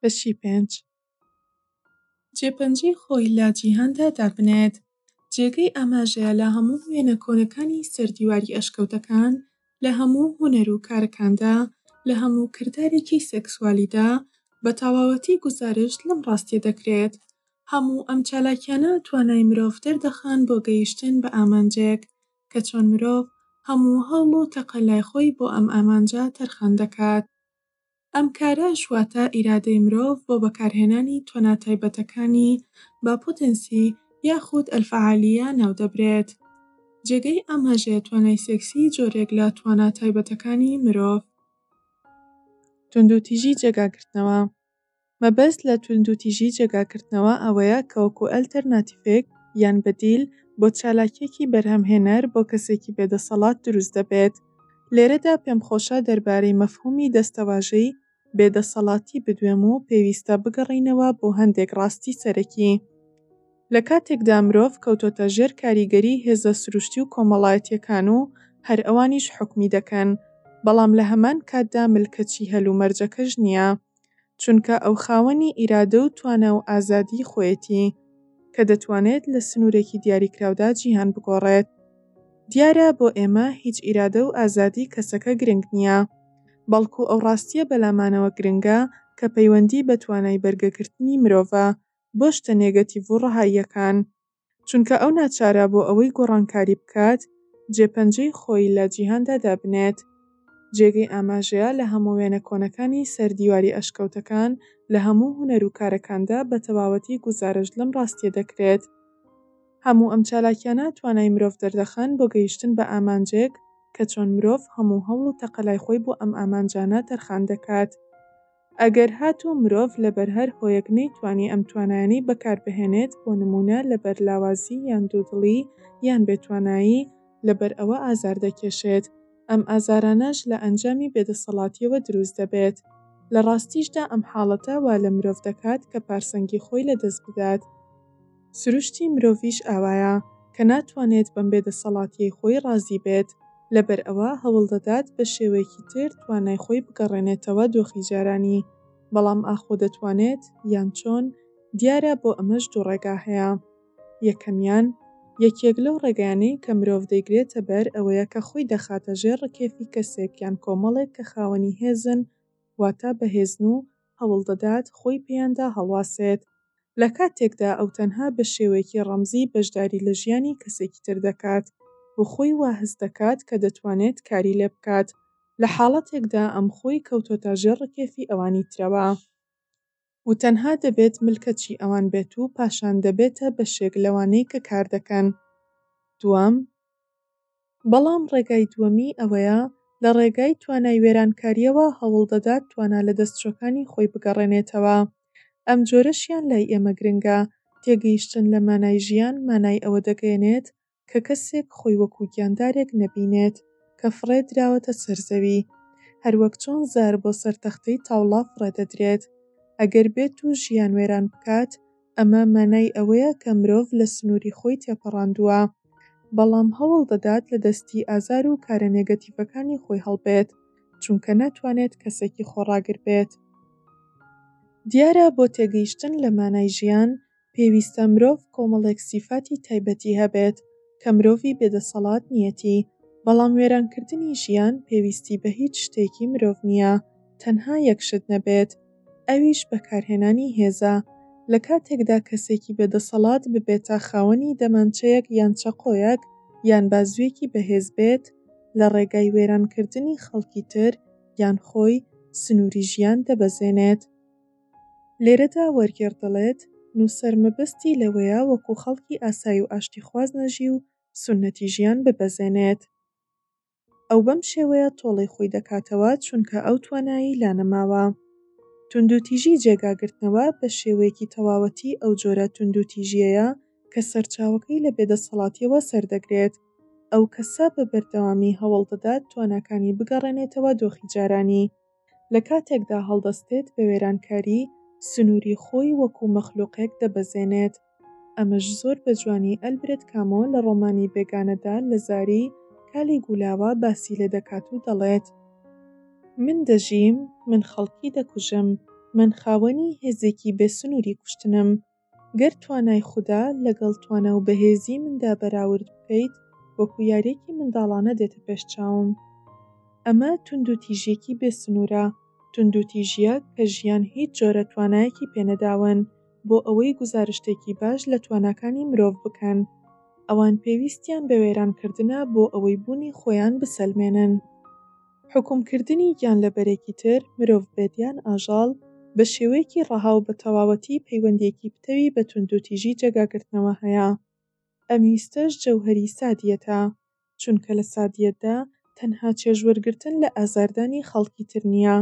بەشی پێنج جێپەنجەی خۆی لە جیهاندا دابنێت جێگەی ئاماژەیە لە هەموو وێنە کۆنەکانی سەردیواری ئەشکەوتەکان لە هەموو هونەر و کارەکاندا لە هەموو کردارێکی سێکسوالیدا بە تەواوەتی گوزارشت لەم ڕاستیە دەکرێت هەموو ئەم چالاکیانە توانای مرۆڤ دەردەخەن بۆ گەیشتن بە ئامانجێک کە چۆن مرۆڤ هەموو هەوڵ و تەقەلای خۆی بۆ ئەم ئامانجە تەرخان دەکات. ئەم کارەش واتە ئیرادەی مرۆڤ بۆ بەکارهێنانی تۆنا تایبەتەکانی بە پۆتێنسی یاخود الفعالیە ناودەبرێت. جێگەی ئاماژەیە توانای سێکسی جۆرێک لە توانا تایبەتەکانی مرۆڤ. توندوتیژی جێگاگرتنەوە، مەبەست لە توندوتیژی جێگاکردنەوە ئەوەیە کە وەکو ئەلتەرناتیفێک یان بەدیل بۆ چالاکیەکی بەرهەمهێنەر بۆ کەسێکی بێ دەسەڵات دروست دەبێت. لێرەدا پێمخۆشە دەربارەی مەفهومی دەستەواژەی بێ دەسەڵاتی بدوێم و پێویستە بگەڕێینەوە بۆ هەندێک ڕاستی سەرەکی. لە کاتێکدا مرۆڤ کەوتۆتە ژێر کاریگەریی هێزە سروشتی و کۆمەڵایەتییەکان و هەر ئەوانیش حوکمی دەکەن، بەڵام لە هەمان کاتدا ملکەچی هەلومەرجەکەش نییە، چونکە ئەو خاوەنی ئیرادە و توانا و ئازادیی خۆیەتی، کە دەتوانێت لە سنوورێکی دیاریکراودا جیهان بگۆڕێت. دیارە بۆ ئێمە هیچ ئیرادە و ئازادیی کەسەکە گرنگ نییە، بەڵکو ئەو ڕاستییە بەلامانەوە گرنگە کە پەیوەندیی بە توانای بەرگەگرتنی مرۆڤە بۆ شتە نێگەتیڤ و ڕەهاییەکان، چونکە ئەو ناچارە بۆ ئەوەی گۆڕانکاری بکات جێپەنجەی خۆی لە جیهاندا دابنێت. جێگەی ئاماژەیە لە هەموو وێنە کۆنەکانی سەر دیواری ئەشکەوتەکان لە هەموو هونەر و کارەکاندا بە تەواوەتی گوزارشت لەم ڕاستیە دەکرێت. هەموو ئەم چالاکیانە توانای مرۆڤ دەردەخەن بۆ گەیشتن بە ئامانجێک کە چۆن مرۆڤ هەموو هەوڵ و تەقەلای خۆی بۆ ئەم ئامانجانە تەرخان دەکات. ئەگەر هاتوو مرۆڤ لەبەر هەر هۆیەک نەیتوانی ئەم توانایانەی بەکار بهێنێت، بۆ نموونە لەبەر لاوازی یان دوودڵی یان بێ توانایی، لەبەر ئەوە ئازار دەکێشێت، ئەم ئازارانەش لە ئەنجامی بێ دەسەڵاتیەوە دروست دەبێت. لە ڕاستیشدا ئەم حاڵەتە وا لە مرۆڤ دەکات کە پارسەنگی خۆی لە دەست بدات. سروشتی مرۆڤیش ئاوایە کە ناتوانێت بەم بێدەسەڵاتیەی خۆی ڕازی بێت، لەبەر ئەوە هەوڵدەدات بە شێوەیەکی تر توانای خۆی بگەڕێنێتەوە دۆخی جارانی، بەڵام ئاخۆ دەتوانێت یان چۆن؟ دیارە بۆ ئەمەش دوو ڕێگا هەیە. یەکەمیان، یەکێک لەو ڕێگایانەی کە مرۆڤ دەیگرێتە بەر ئەوەیە کە خۆی دەخاتە ژێر ڕکێفی کەسێک یان کۆمەڵێک کە خاوەنی هێزن، واتە بەهێزن و هەوڵدەدات خۆی پێیاندا هەڵواسێت، لە کاتێکدا ئەو تەنها بە شێوەیەکی ڕەمزی بەشداری لە ژیانی کەسێکی تر دەکات و خۆی وا هەست دەکات کە دەتوانێت کاری لێ بکات، لە حاڵەتێکدا ئەم خۆی کەوتۆتە ژێر ڕکێفی ئەوانی ترەوە و تەنها دەبێت ملکەچی ئەوان بێت و پاشان دەبێتە بەشێک لەوانەی کە کار دەکەن. دووەم. بەڵام ڕێگای دووەمی ئەوەیە لە ڕێگای توانای وێرانکارییەوە هەوڵ دەدات توانا لەدەستچووەکانی خۆی بگەڕێنێتەوە. ئەم جۆرەشیان لای ئێمە گرنگە. تێگەیشتن لە مانای ژیان مانای ئەوە دەگەیەنێت کە کەسێک خۆی وەکو گیاندارێک نەبینێت کە فڕێ دراوەتە سەر زەوی هەروەک چۆن زار بۆ سەر تەختەی تاوڵا فڕێ دەدرێت ئەگەر بێت و ژیان وێران بکات ئەمە مانای ئەوەیە کە مرۆڤ لە سنووری خۆی تێپەڕاندووە، بەڵام هەوڵ دەدات لە دەستی ئازار و کارە نێگەتیڤەکانی خۆی هەڵبێت، چونکە ناتوانێت کەسێکی خۆڕاگر بێت. دیارە بۆ تێگەیشتن لە مانای ژیان، پێویستە مرۆڤ کۆمەڵێک سیفاتی تایبەتی هەبێت کە مرۆڤی بێدەسەڵات نییەتی، بەڵام وێرانکردنی ژیان پێویستی بە هیچ شتێکی مرۆڤ نییە، تەنها یەک شت نەبێت، ئەویش بەکارهێنانی هێزە، لە کاتێکدا کەسێکی بێ دەسەڵات ببێتە خاوەنی دەمانچەیەک یان چەقۆیەک یان بازوویەکی بەهێز بێت لە ڕێگای وێرانکردنی خەڵکی تر یان خۆی سنووری ژیان دەبەزێنێت. لێرەدا وەرگێڕ دەڵێت، نووسەر مەبەستی لەوەیە وەکوو خەڵکی ئاسای و ئاشتیخواز نەژی و سوننەتی ژیان ببەزێنێت. ئەو بەم شێوەیە تۆڵەی خۆی دەکاتەوە چونکە ئەو توانایی لا نەماوە. توندوتیژی جێگاگرتنەوە بە شێوەیەکی تەواوەتی ئەو جۆرە توندوتیژیەیە کە سەرچاوەکەی لە بێدەسەڵاتیەوە سەردەگرێت. ئەو کەسە بە بەردەوامی هەوڵدەدات تواناکانی بگەڕێنێتەوە دۆخی جارانی. لە کاتێکدا هەڵدەستێت بە وێرانکاری، سنووری خۆی وەکوو مەخلووقێک دەبەزێنێت. ئەمەش زۆر بە جوانی ئەلبرێت کامۆ لە ڕۆمانی بێگانەدا لە زاری کالیگولاوە باسی لێ دەکات و دەڵێت، من دەژیم، من خەڵکی دەکوژم، من خاوەنی هێزێکی بێ سنووری کوشتنم. گەر توانای خودا لەگەڵ توانا و بەهێزیی مندا بەراورد بکەیت، وەکو یارییەکی منداڵانە دێتە پێش چاوم. ئەمە توندوتیژییەکی بێ سنوورە، توندوتیژییە کە ژیان هیچ جۆرە توانایەکی پێ نەداون بۆ ئەوەی گوزارشتێکی باش لە تواناکانی مرۆڤ بکەن. ئەوان پێویستیان بە وێرانکردنە بۆ ئەوەی بوونی خۆیان بسەلمێنن. حوکم کردنی گیانلەبەرێکی تر، مرۆڤ بێت یان ئاژەڵ، بە شێوەیەکی ڕەها و بە تەواوەتی پەیوەندییەکی پتەوی بە توندوتیژی جێگاگرتنەوە هەیە. ئەم ویستەش جەوهەری سادییەتە، چونکە لە سادییەتدا تەنها چێژوەرگرتن لە ئازاردانی خەڵکی تر نییە،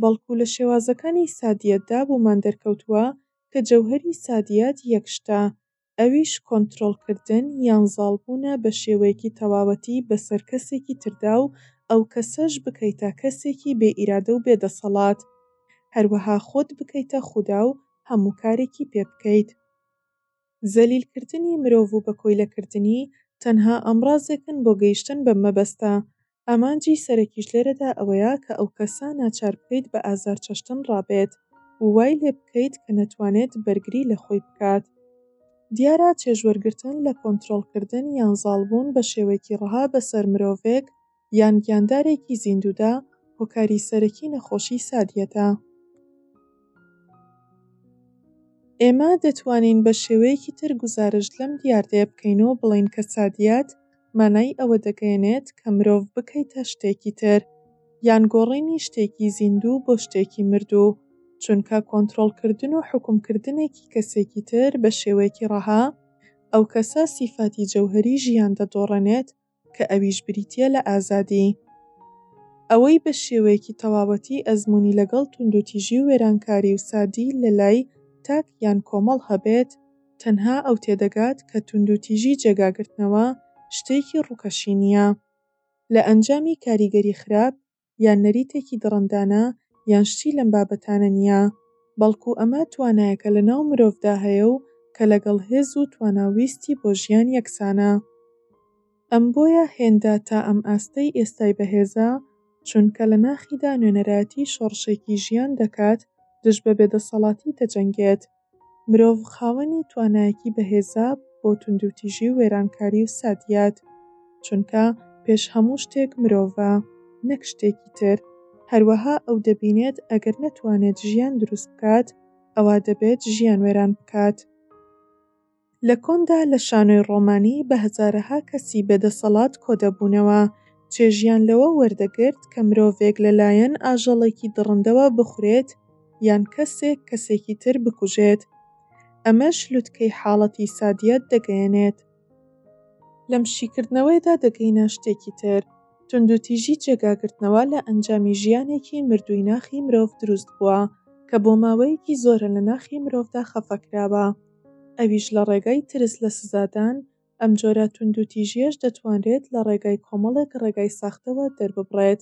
بەڵکو لە شێوازەکانی سادییەتدا بۆمان دەرکەوتووە کە جەوهەری سادییەت یەک شتە، ئەویش کۆنترۆڵکردن یان زاڵبوونە بە شێوەیەکی تەواوەتی بەسەر کەسێکی تردا و ئەو کەسەش بکەیتە کەسێکی بێ ئیرادە و بێ دەسەڵات هەروەها خۆت بکەیتە خودا و هەموو کارێکی پێ بکەیت. زەلیلکردنی مرۆڤ و بەکۆیلەکردنی تەنها ئامڕازێکن بۆ گەیشتن بەم مەبەستە، ئامانجی سەرەکیش لێرەدا ئەوەیە کە ئەو کەسە ناچار بکەیت بە ئازار چەشتن ڕابێت و وای لێ بکەیت کە نەتوانێت بەرگری لە خۆی بکات. دیارە چێژوەرگرتن لە کۆنترۆڵکردن یان زاڵبوون بە شێوەیەکی ڕەها بەسەر مرۆڤێک یان گیاندارێکی زیندوودا هۆکاری سەرەکی نەخۆشی سادیەتە. ئێمە دەتوانین بە شێوەیەکی تر گوزارشت لەم دیاردەیە بکەین و بڵێین کە سادیەت مانای ئەوە دەگەیەنێت کە مرۆڤ بکەیتە شتێکی تر، یان گۆڕینی شتێکی زیندوو بۆ شتێکی مردوو، چونکە کۆنترۆڵکردن و حوکمکردنێکی کەسێکی تر بە شێوەیەکی ڕەها، ئەو کەسە سیفاتی جەوهەری ژیان دەدۆڕێنێت کە ئەویش بریتییە لە ئازادی. ئەوەی بە شێوەیەکی تەواوەتی ئەزموونی لەگەڵ توندوتیژی و وێرانکاری و ساردی لەلای تاک یان کۆمەڵ هەبێت، تەنها ئەو تێدەگات کە توندوتیژی جێگاگرتنەوە شتێکی ڕووکەشی نییە لە ئەنجامی کاریگەری خراپ یان نەریتێکی دڕندانە یان شتی لەم بابەتانە نییە بەڵکو ئەمە توانایەکە لەناو مرۆڤدا هەیە و کە لەگەڵ هێز و توانا و ویستی بۆ ژیان یەکسانە ئەم بۆیە هێندا تا ئەم ئاستەی ئێستای بەهێزە چونکە لە ناخیدا نوێنەرایەتی شۆڕشێکی ژیان دەکات دژ بە بێدەسەڵاتی دەجەنگێت. مرۆڤ خاوەنی توانایەکی بەهێزە بۆ توندوتیژی و وێرانکاری و سادیات، چونکە پێش هەموو شتێک مرۆڤە، نەک شتێکی تر، هەروەها ئەو دەبینێت ئەگەر نەتوانێت ژیان دروست بکات، ئەوا دەبێت ژیان وێران بکات. لە کۆندا لە شانۆی ڕۆمانی بە هەزارەها کەسی بێ دەسەڵات کۆدەبوونەوە، چێژیان لەوە وەردەگرت کە مرۆڤێک لە لایەن ئاژەڵێکی دڕندەوە بخورێت یان کەسێک کەسێکی تر بکوژێت. ئەمەش لوتکەی حاڵەتی سادیەت دەگەیەنێت. لەم شیکردنەوەیدا دەگەینە شتێکی تر، توندوتیژی جێگاگرتنەوە لە ئەنجامی ژیانێکی مردووی ناخی مرۆڤ دروست بووە کە بۆ ماوەیەکی زۆرە لە ناخی مرۆڤدا خەفە کراوە. ئەویش لە ڕێگای ترس لە سزادان، ئەم جۆرە توندوتیژییەش دەتوانرێت لە ڕێگای کۆمەڵێک ڕێگای ساختەوە دەرببڕێت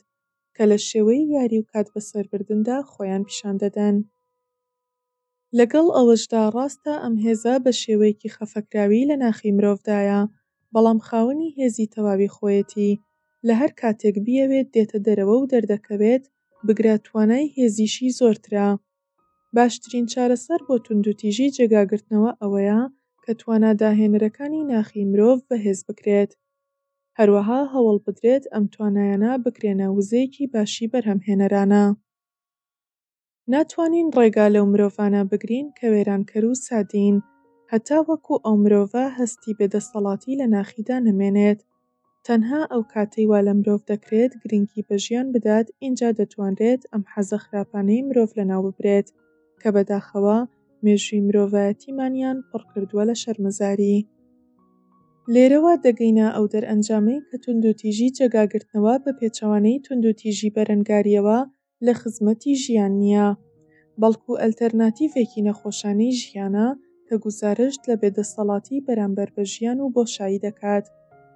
کە لە شێوەی یاری و کات بەسەربردندا خۆیان پیشان دەدەن. لەگەڵ ئەوەشدا ڕاستە ئەم هێزە بە شێوەیەکی خەفەکراوی لە ناخی مرۆڤدایە، بەڵام خاوەنی هێزی تەواوی خۆیەتی، لە هەر کاتێک بیەوێت دێتە دەرەوە و دەردەکەوێت، بگرە توانای هێزیشی زۆرترە. باشترین چارەسەر بۆ توندوتیژی جێگاگرتنەوە ئەوەیە کە توانا داهێنەرەکانی ناخی مرۆڤ بەهێز بکرێت، هەروەها هەوڵ بدرێت ئەم توانایانە بکرێنە وزەیەکی باشی بەرهەمهێنەرانە. ناتوانین ڕێگا لەو مرۆڤانە بگرین کە وێرانکەر و سادین، هەتا وەکو ئەو مرۆڤە هەستی بێدەسەڵاتی لە ناخیدا نەمێنێت، تەنها ئەو کاتەی وا لە مرۆڤ دەکرێت گرنگی بە ژیان بدات ئینجا دەتوانرێت ئەم حەزە خراپانەی مرۆڤ لەناو ببرێت کە بەداخەوە مێژووی مرۆڤایەتیمانیان پڕ کردووە لە شەرمەزاری. لێرەوە دەگەینە ئەو دەرئەنجامەی کە توندوتیژی جێگاگرتنەوە بە پێچەوانەی توندوتیژی بەرەنگارییەوە لە خزمەتی ژیان نییە، بەڵکو ئەلتەرناتیڤێکی نەخۆشانەی ژیانە کە گوزارشت لە بێدەسەڵاتی بەرامبەر بە ژیان و بۆشایی دەکات،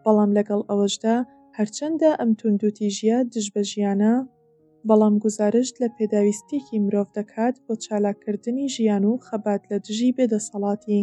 بەڵام لەگەڵ ئەوەشدا هەرچەندە ئەم توندوتیژییە دژ بە ژیانە، بەڵام گوزارشت لە پێداویستییەکی مرۆڤ دەکات بۆ چالاککردنی ژیان و خەبات لە دژی بێدەسەڵاتی.